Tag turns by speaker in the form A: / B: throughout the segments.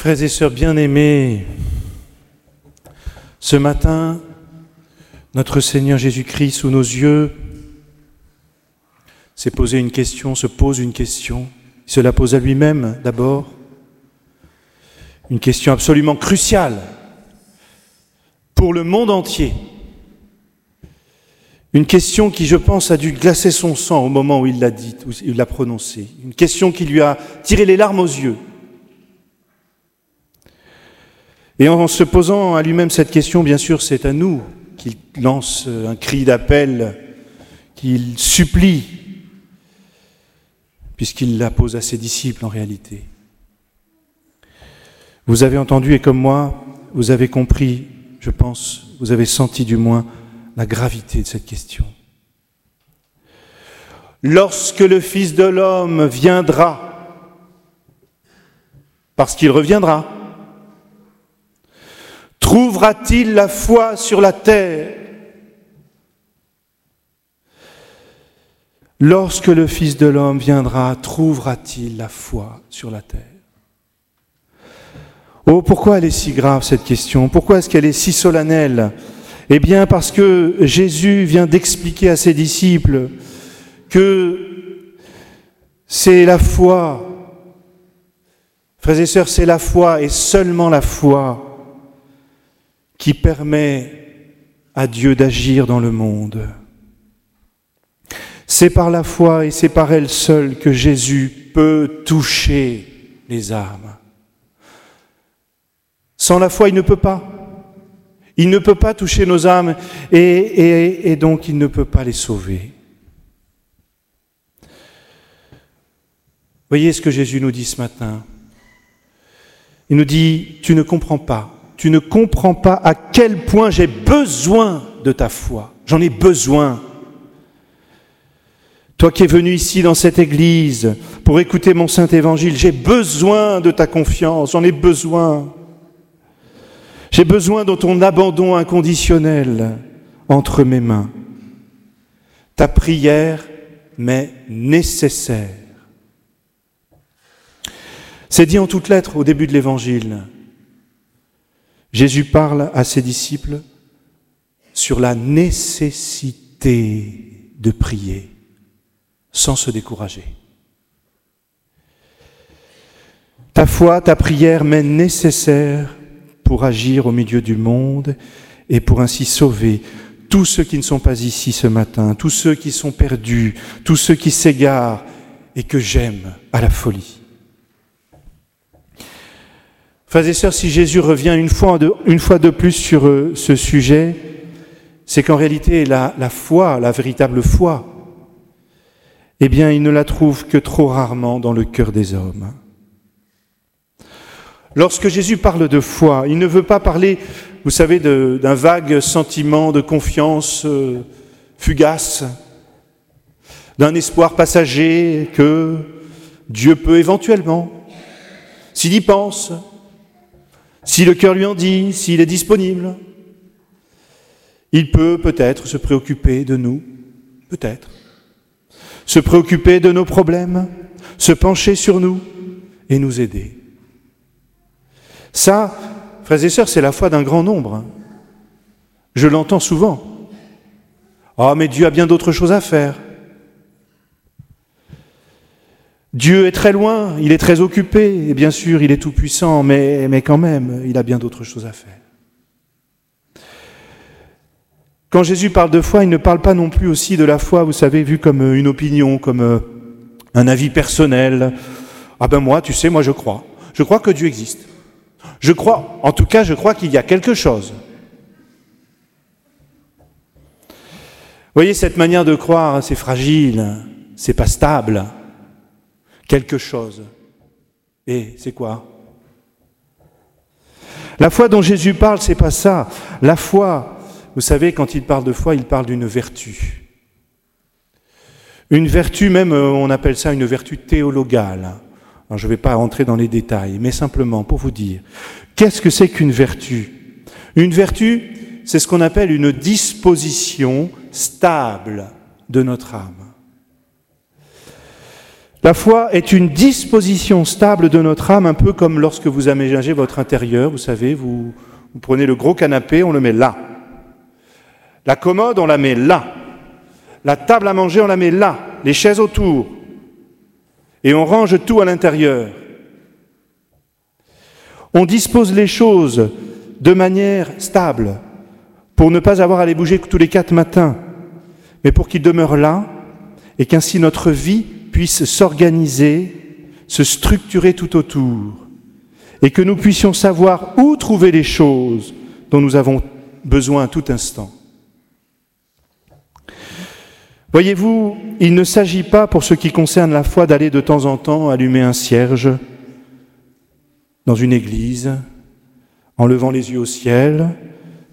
A: Frères et sœurs bien-aimés, ce matin, notre Seigneur Jésus-Christ, sous nos yeux, s'est posé une question, se pose une question. Il se la pose à lui-même d'abord. Une question absolument cruciale pour le monde entier. Une question qui, je pense, a dû glacer son sang au moment où il l'a dite, où il l'a prononcée. Une question qui lui a tiré les larmes aux yeux. Et en se posant à lui-même cette question, bien sûr, c'est à nous qu'il lance un cri d'appel, qu'il supplie, puisqu'il la pose à ses disciples en réalité. Vous avez entendu et comme moi, vous avez compris, je pense, vous avez senti du moins la gravité de cette question. Lorsque le Fils de l'homme viendra, parce qu'il reviendra, trouvera-t-il la foi sur la terre? Lorsque le Fils de l'homme viendra, trouvera-t-il la foi sur la terre? Oh, pourquoi elle est si grave cette question? Pourquoi est-ce qu'elle est si solennelle? Eh bien parce que Jésus vient d'expliquer à ses disciples que c'est la foi, frères et sœurs, c'est la foi et seulement la foi qui permet à Dieu d'agir dans le monde. C'est par la foi et c'est par elle seule que Jésus peut toucher les âmes. Sans la foi, il ne peut pas. Il ne peut pas toucher nos âmes et, donc il ne peut pas les sauver. Voyez ce que Jésus nous dit ce matin. Il nous dit, tu ne comprends pas, tu ne comprends pas à quel point j'ai besoin de ta foi. J'en ai besoin. Toi qui es venu ici dans cette église pour écouter mon saint évangile, j'ai besoin de ta confiance, j'en ai besoin. J'ai besoin de ton abandon inconditionnel entre mes mains. Ta prière m'est nécessaire. C'est dit en toutes lettres au début de l'évangile. Jésus parle à ses disciples sur la nécessité de prier sans se décourager. Ta foi, ta prière m'est nécessaire pour agir au milieu du monde et pour ainsi sauver tous ceux qui ne sont pas ici ce matin, tous ceux qui sont perdus, tous ceux qui s'égarent et que j'aime à la folie. Frères et sœurs, si Jésus revient une fois de, une fois de plus sur euh, ce sujet, c'est qu'en réalité, la, foi, la véritable foi, eh bien, il ne la trouve que trop rarement dans le cœur des hommes. Lorsque Jésus parle de foi, il ne veut pas parler, vous savez, d'un vague sentiment de confiance euh, fugace, d'un espoir passager que Dieu peut éventuellement, s'il y pense, si le cœur lui en dit, s'il est disponible, il peut peut-être se préoccuper de nous, peut-être se préoccuper de nos problèmes, se pencher sur nous et nous aider. Ça, frères et sœurs, c'est la foi d'un grand nombre. Je l'entends souvent. Ah, mais Dieu a bien d'autres choses à faire. Dieu est très loin, il est très occupé, et bien sûr, il est tout puissant, mais, quand même, il a bien d'autres choses à faire. Quand Jésus parle de foi, il ne parle pas non plus aussi de la foi, vous savez, vue comme une opinion, comme euh, un avis personnel. Ah ben moi, tu sais, moi je crois. Je crois que Dieu existe. Je crois, en tout cas, je crois qu'il y a quelque chose. Voyez, cette manière de croire, c'est fragile, c'est pas stable. Quelque chose. Et c'est quoi? La foi dont Jésus parle, c'est pas ça. La foi, vous savez, quand il parle de foi, il parle d'une vertu. Une vertu, même, euh, on appelle ça une vertu théologale. Alors, je ne vais pas rentrer dans les détails, mais simplement pour vous dire, qu'est-ce que c'est qu'une vertu? Une vertu, c'est ce qu'on appelle une disposition stable de notre âme. La foi est une disposition stable de notre âme, un peu comme lorsque vous aménagez votre intérieur, vous savez, vous, prenez le gros canapé, on le met là. La commode, on la met là. La table à manger, on la met là. Les chaises autour. Et on range tout à l'intérieur. On dispose les choses de manière stable pour ne pas avoir à les bouger tous les quatre matins, mais pour qu'ils demeurent là et qu'ainsi notre vie puisse s'organiser, se structurer tout autour, et que nous puissions savoir où trouver les choses dont nous avons besoin à tout instant. Voyez-vous, il ne s'agit pas, pour ce qui concerne la foi, d'aller de temps en temps allumer un cierge dans une église, en levant les yeux au ciel,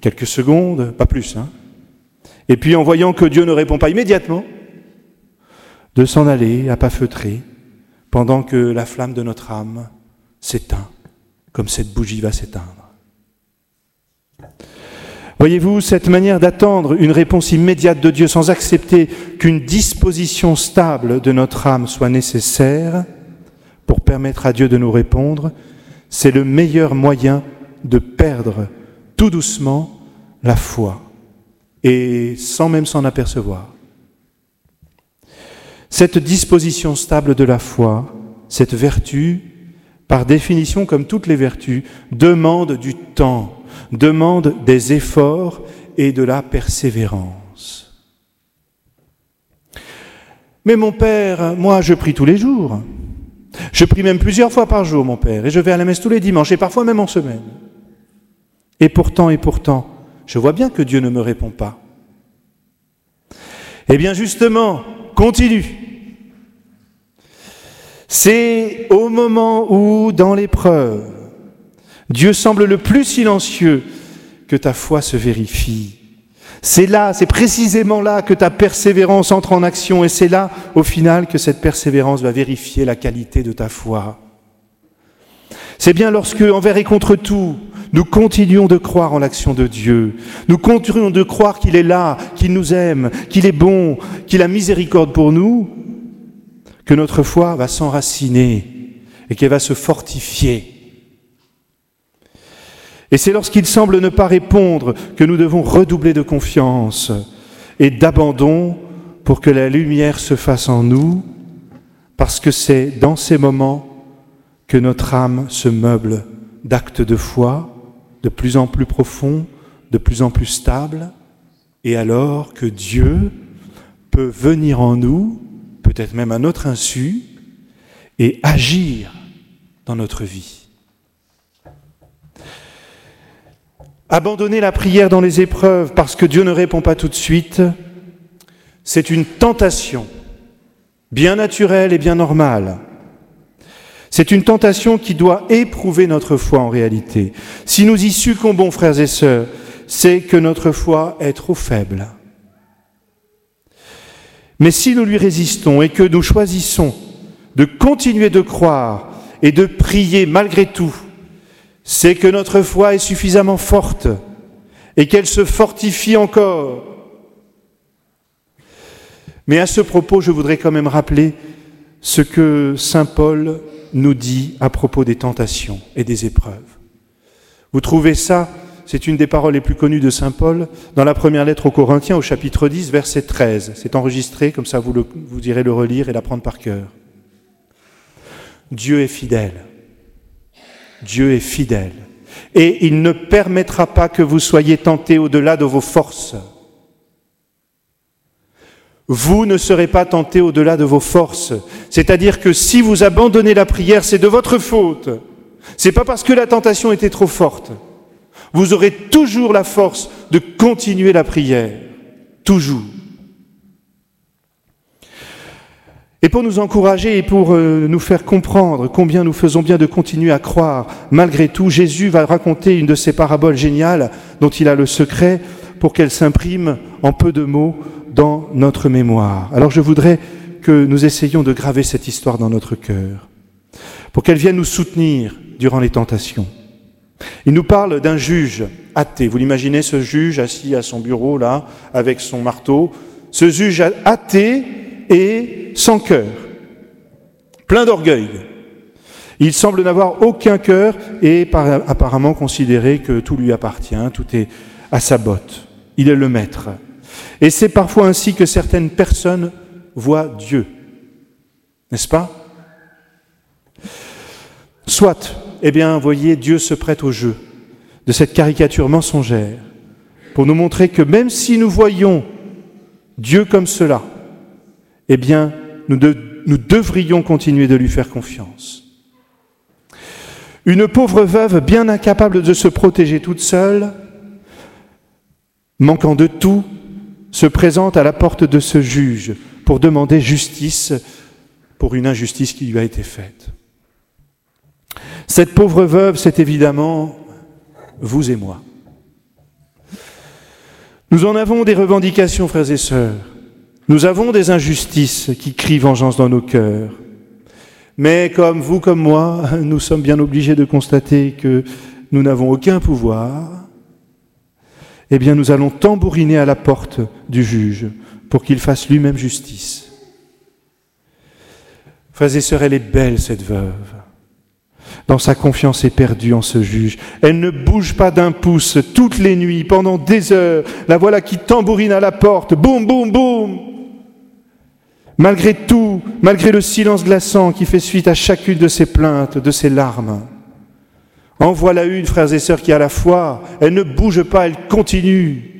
A: quelques secondes, pas plus, hein, et puis en voyant que Dieu ne répond pas immédiatement, de s'en aller à pas feutrer pendant que la flamme de notre âme s'éteint, comme cette bougie va s'éteindre. Voyez-vous, cette manière d'attendre une réponse immédiate de Dieu sans accepter qu'une disposition stable de notre âme soit nécessaire pour permettre à Dieu de nous répondre, c'est le meilleur moyen de perdre tout doucement la foi et sans même s'en apercevoir. Cette disposition stable de la foi, cette vertu, par définition, comme toutes les vertus, demande du temps, demande des efforts et de la persévérance. Mais mon Père, moi je prie tous les jours. Je prie même plusieurs fois par jour, mon Père, et je vais à la messe tous les dimanches, et parfois même en semaine. Et pourtant, et pourtant, je vois bien que Dieu ne me répond pas. Eh bien justement, continue. C'est au moment où, dans l'épreuve, Dieu semble le plus silencieux que ta foi se vérifie. C'est là, c'est précisément là que ta persévérance entre en action et c'est là, au final, que cette persévérance va vérifier la qualité de ta foi. C'est bien lorsque, envers et contre tout, nous continuons de croire en l'action de Dieu, nous continuons de croire qu'il est là, qu'il nous aime, qu'il est bon, qu'il a miséricorde pour nous, que notre foi va s'enraciner et qu'elle va se fortifier. Et c'est lorsqu'il semble ne pas répondre que nous devons redoubler de confiance et d'abandon pour que la lumière se fasse en nous, parce que c'est dans ces moments que notre âme se meuble d'actes de foi de plus en plus profonds, de plus en plus stables, et alors que Dieu peut venir en nous peut-être même à notre insu, et agir dans notre vie. Abandonner la prière dans les épreuves parce que Dieu ne répond pas tout de suite, c'est une tentation, bien naturelle et bien normale. C'est une tentation qui doit éprouver notre foi en réalité. Si nous y succombons, frères et sœurs, c'est que notre foi est trop faible. Mais si nous lui résistons et que nous choisissons de continuer de croire et de prier malgré tout, c'est que notre foi est suffisamment forte et qu'elle se fortifie encore. Mais à ce propos, je voudrais quand même rappeler ce que Saint Paul nous dit à propos des tentations et des épreuves. Vous trouvez ça c'est une des paroles les plus connues de Saint Paul dans la première lettre aux Corinthiens au chapitre 10, verset 13. C'est enregistré, comme ça vous, vous irez le relire et l'apprendre par cœur. Dieu est fidèle. Dieu est fidèle. Et il ne permettra pas que vous soyez tentés au-delà de vos forces. Vous ne serez pas tentés au-delà de vos forces. C'est-à-dire que si vous abandonnez la prière, c'est de votre faute. C'est pas parce que la tentation était trop forte. Vous aurez toujours la force de continuer la prière. Toujours. Et pour nous encourager et pour euh, nous faire comprendre combien nous faisons bien de continuer à croire, malgré tout, Jésus va raconter une de ces paraboles géniales dont il a le secret pour qu'elle s'imprime en peu de mots dans notre mémoire. Alors je voudrais que nous essayions de graver cette histoire dans notre cœur, pour qu'elle vienne nous soutenir durant les tentations. Il nous parle d'un juge athée. Vous l'imaginez, ce juge assis à son bureau, là, avec son marteau. Ce juge athée et sans cœur. plein d'orgueil. Il semble n'avoir aucun cœur et apparemment considérer que tout lui appartient, tout est à sa botte. Il est le maître. Et c'est parfois ainsi que certaines personnes voient Dieu. N'est-ce pas? Soit, eh bien, voyez, Dieu se prête au jeu de cette caricature mensongère pour nous montrer que même si nous voyons Dieu comme cela, eh bien, nous, nous devrions continuer de lui faire confiance. Une pauvre veuve bien incapable de se protéger toute seule, manquant de tout, se présente à la porte de ce juge pour demander justice pour une injustice qui lui a été faite. Cette pauvre veuve, c'est évidemment vous et moi. Nous en avons des revendications, frères et sœurs. Nous avons des injustices qui crient vengeance dans nos cœurs. Mais comme vous, comme moi, nous sommes bien obligés de constater que nous n'avons aucun pouvoir. Eh bien, nous allons tambouriner à la porte du juge pour qu'il fasse lui-même justice. Frères et sœurs, elle est belle, cette veuve dans sa confiance éperdue en ce juge. Elle ne bouge pas d'un pouce toutes les nuits, pendant des heures. La voilà qui tambourine à la porte. Boum, boum, boum. Malgré tout, malgré le silence glaçant qui fait suite à chacune de ses plaintes, de ses larmes. En voilà une, frères et sœurs, qui a la foi. Elle ne bouge pas, elle continue.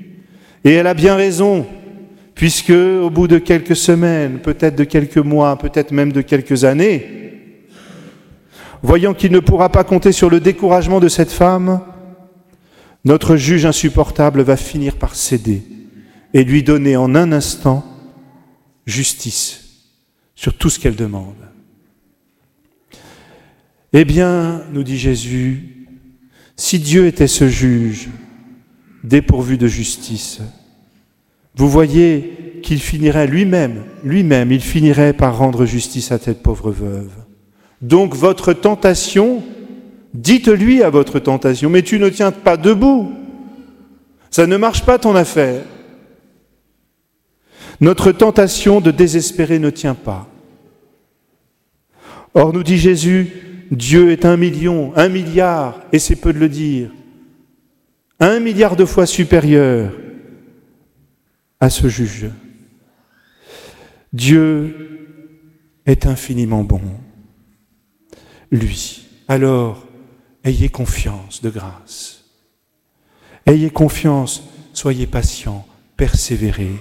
A: Et elle a bien raison, puisque au bout de quelques semaines, peut-être de quelques mois, peut-être même de quelques années, voyant qu'il ne pourra pas compter sur le découragement de cette femme, notre juge insupportable va finir par céder et lui donner en un instant justice sur tout ce qu'elle demande. Eh bien, nous dit Jésus, si Dieu était ce juge dépourvu de justice, vous voyez qu'il finirait lui-même, lui-même, il finirait par rendre justice à cette pauvre veuve. Donc votre tentation, dites-lui à votre tentation, mais tu ne tiens pas debout. Ça ne marche pas ton affaire. Notre tentation de désespérer ne tient pas. Or, nous dit Jésus, Dieu est un million, un milliard, et c'est peu de le dire, un milliard de fois supérieur à ce juge. Dieu est infiniment bon lui. Alors, ayez confiance de grâce. Ayez confiance, soyez patient, persévérez.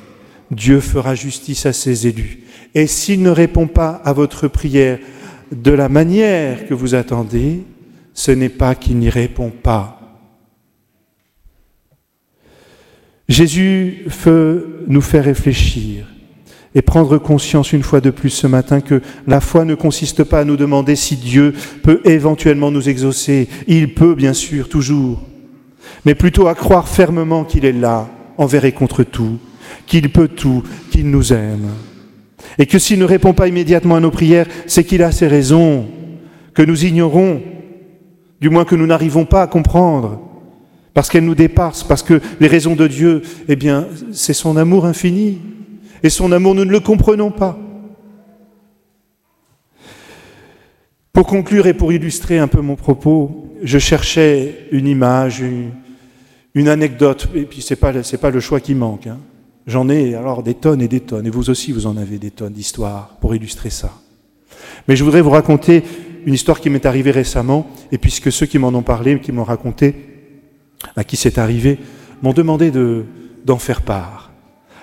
A: Dieu fera justice à ses élus. Et s'il ne répond pas à votre prière de la manière que vous attendez, ce n'est pas qu'il n'y répond pas. Jésus veut nous faire réfléchir et prendre conscience une fois de plus ce matin que la foi ne consiste pas à nous demander si Dieu peut éventuellement nous exaucer. Il peut bien sûr, toujours, mais plutôt à croire fermement qu'il est là, envers et contre tout, qu'il peut tout, qu'il nous aime. Et que s'il ne répond pas immédiatement à nos prières, c'est qu'il a ses raisons, que nous ignorons, du moins que nous n'arrivons pas à comprendre, parce qu'elles nous dépassent, parce que les raisons de Dieu, eh bien, c'est son amour infini, et son amour, nous ne le comprenons pas. Pour conclure et pour illustrer un peu mon propos, je cherchais une image, une, anecdote, et puis ce n'est pas, pas, le choix qui manque. Hein. J'en ai alors des tonnes et des tonnes, et vous aussi vous en avez des tonnes d'histoires pour illustrer ça. Mais je voudrais vous raconter une histoire qui m'est arrivée récemment, et puisque ceux qui m'en ont parlé, qui m'ont raconté, à qui c'est arrivé, m'ont demandé d'en faire part.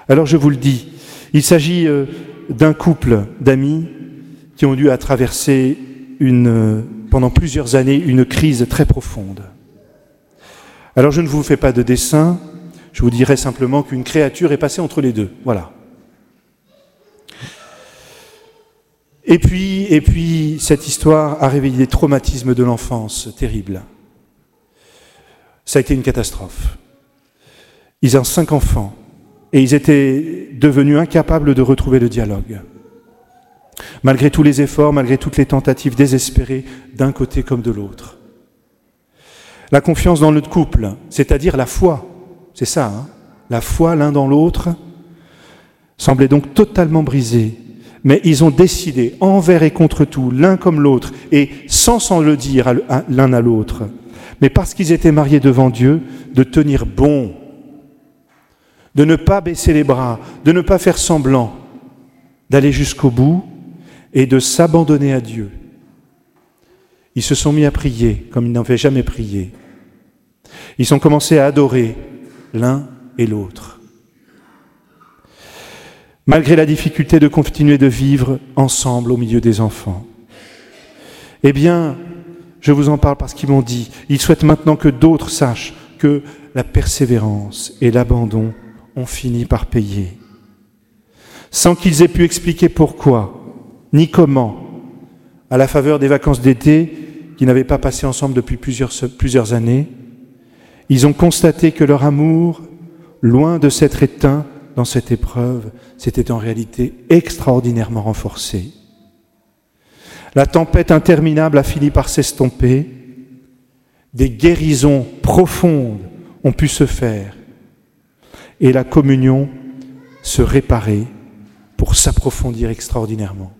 A: Alors je vous le dis, il s'agit euh, d'un couple d'amis qui ont dû traverser une, euh, pendant plusieurs années une crise très profonde. Alors je ne vous fais pas de dessin, je vous dirai simplement qu'une créature est passée entre les deux. Voilà. Et puis, et puis, cette histoire a réveillé des traumatismes de l'enfance terribles. Ça a été une catastrophe. Ils ont cinq enfants et ils étaient devenus incapables de retrouver le dialogue. Malgré tous les efforts, malgré toutes les tentatives désespérées d'un côté comme de l'autre. La confiance dans le couple, c'est-à-dire la foi, c'est ça, hein la foi l'un dans l'autre, semblait donc totalement brisée, Mais ils ont décidé, envers et contre tout, l'un comme l'autre, et sans s'en le dire l'un à l'autre, mais parce qu'ils étaient mariés devant Dieu, de tenir bon, de ne pas baisser les bras, de ne pas faire semblant, d'aller jusqu'au bout et de s'abandonner à Dieu. Ils se sont mis à prier comme ils n'avaient jamais prié. Ils ont commencé à adorer l'un et l'autre. Malgré la difficulté de continuer de vivre ensemble au milieu des enfants. Eh bien, je vous en parle parce qu'ils m'ont dit, ils souhaitent maintenant que d'autres sachent que la persévérance et l'abandon ont fini par payer. Sans qu'ils aient pu expliquer pourquoi, ni comment, à la faveur des vacances d'été, qu'ils n'avaient pas passé ensemble depuis plusieurs années, ils ont constaté que leur amour, loin de s'être éteint dans cette épreuve, s'était en réalité extraordinairement renforcé. La tempête interminable a fini par s'estomper. Des guérisons profondes ont pu se faire et la communion se réparer pour s'approfondir extraordinairement.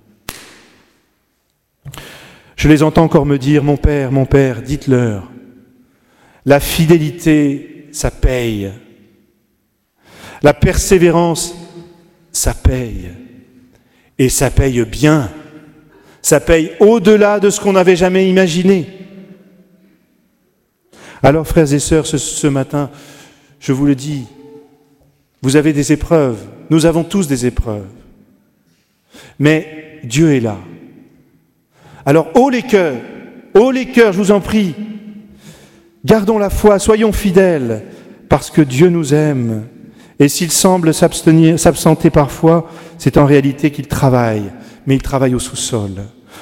A: Je les entends encore me dire, mon Père, mon Père, dites-leur, la fidélité, ça paye. La persévérance, ça paye. Et ça paye bien. Ça paye au-delà de ce qu'on n'avait jamais imaginé. Alors, frères et sœurs, ce, matin, je vous le dis, vous avez des épreuves, nous avons tous des épreuves. Mais Dieu est là. Alors, haut les cœurs, haut les cœurs, je vous en prie, gardons la foi, soyons fidèles, parce que Dieu nous aime. Et s'il semble s'absenter parfois, c'est en réalité qu'il travaille mais il travaille au sous-sol,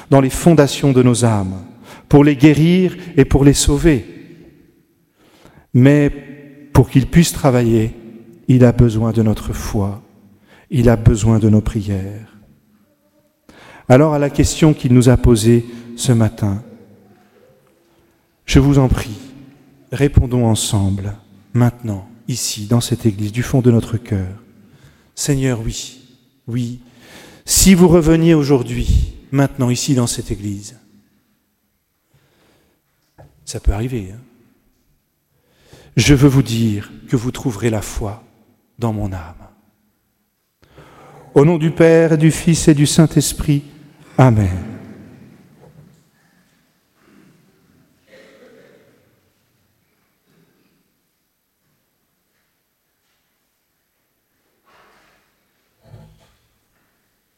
A: dans les fondations de nos âmes, pour les guérir et pour les sauver. Mais pour qu'il puisse travailler, il a besoin de notre foi, il a besoin de nos prières. Alors à la question qu'il nous a posée ce matin, je vous en prie, répondons ensemble, maintenant, ici, dans cette Église, du fond de notre cœur. Seigneur, oui, oui, si vous reveniez aujourd'hui, maintenant, ici dans cette église, ça peut arriver. Hein. je veux vous dire que vous trouverez la foi dans mon âme. Au nom du Père, du Fils et du Saint-Esprit, Amen.